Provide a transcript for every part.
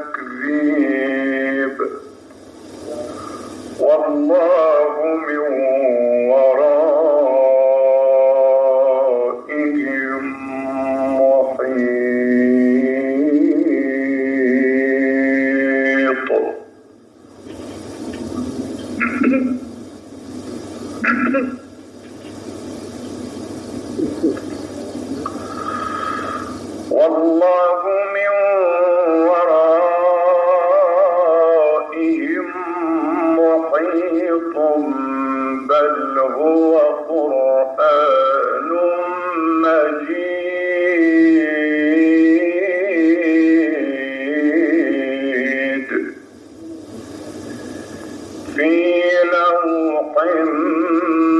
تكذيب والله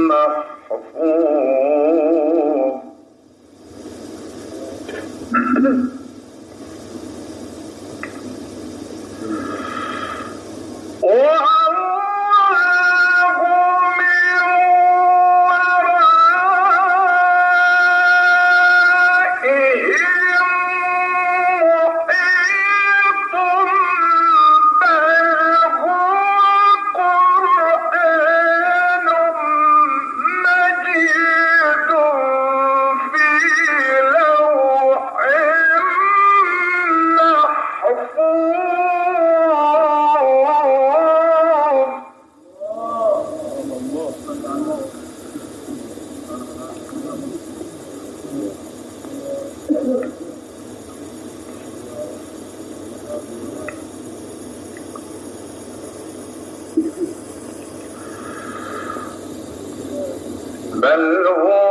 محفوظ بل هو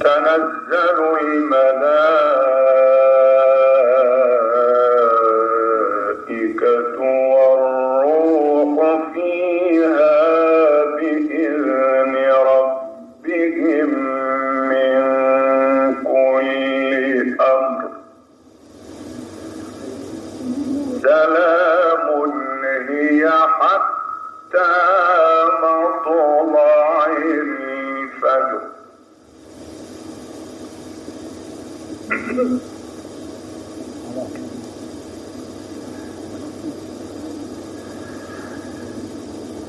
تنزل الملائكة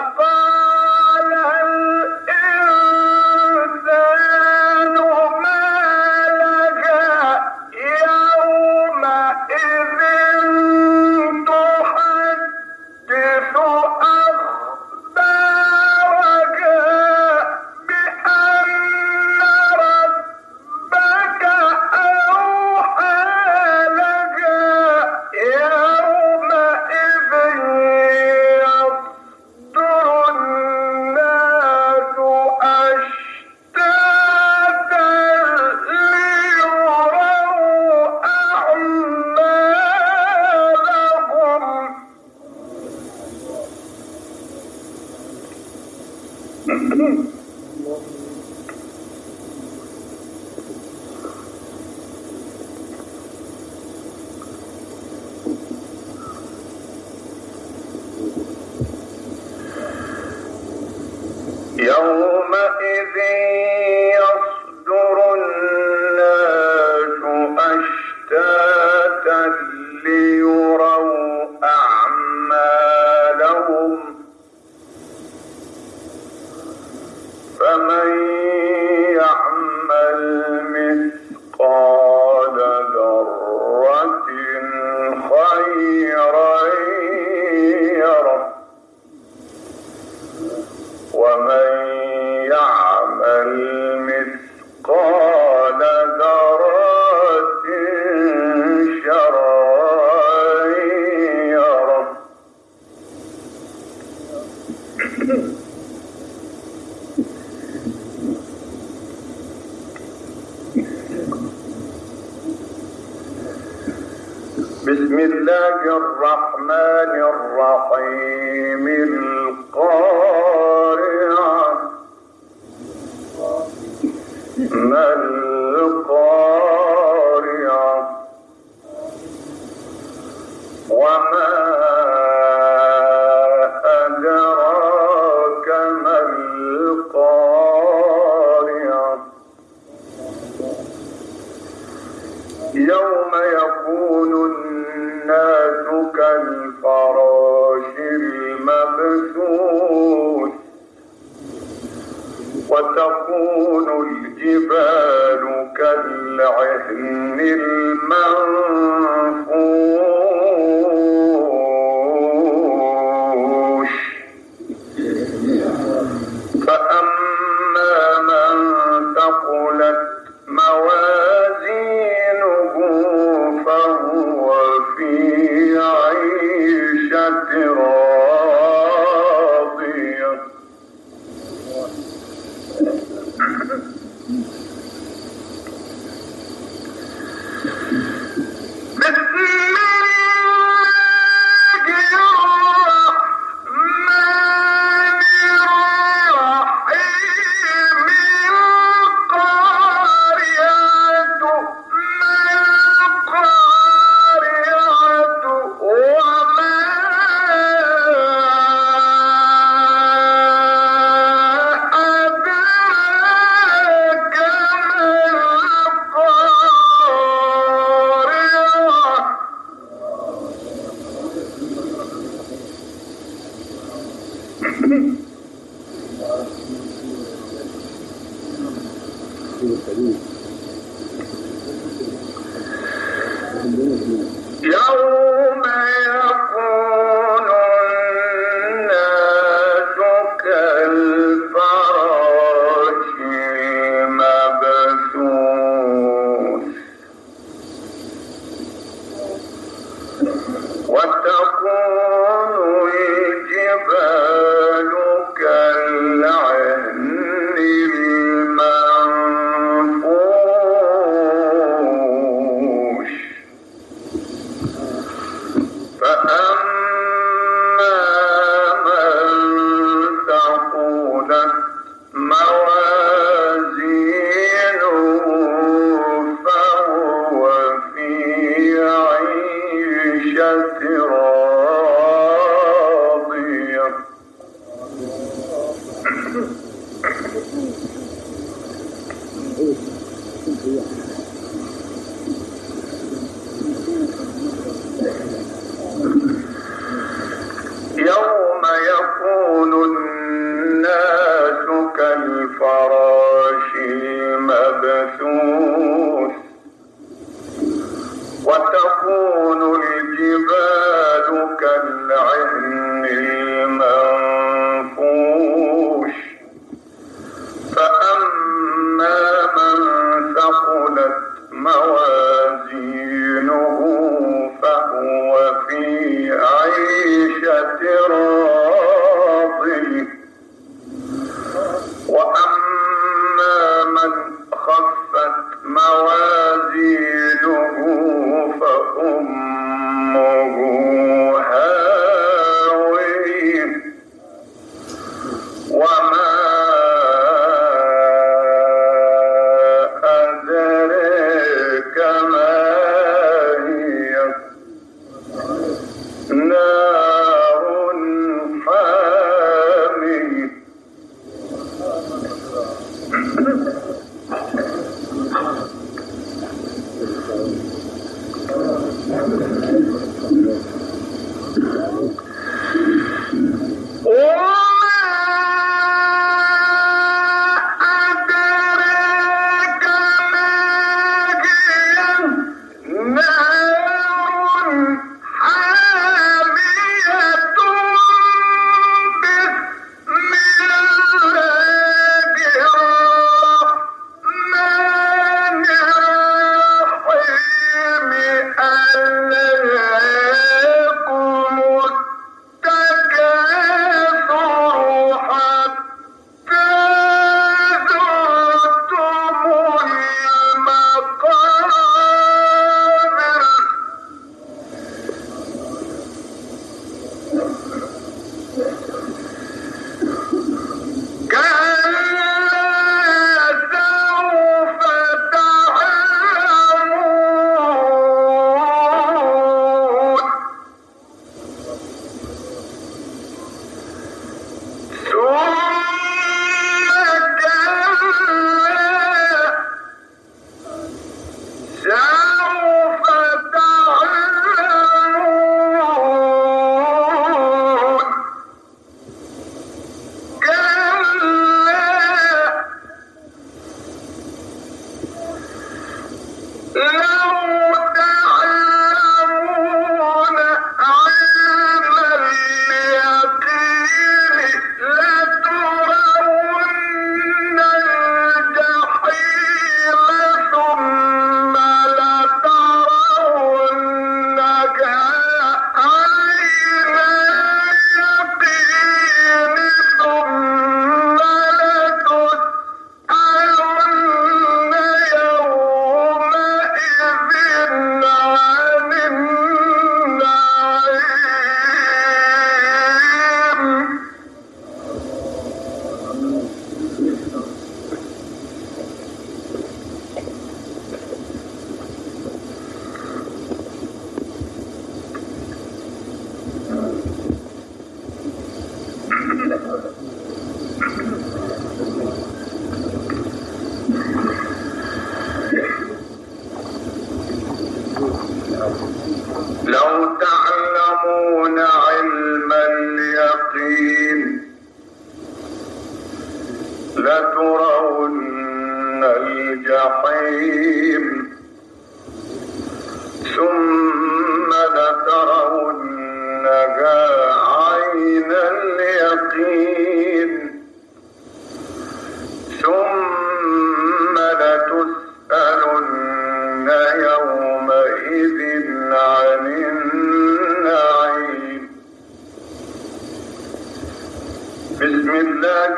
ربنا تكون الجبال كالعهن المنفوش. واتقوا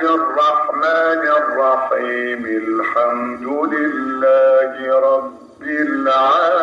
الرحمن الرحيم. الحمد لله رب العالمين.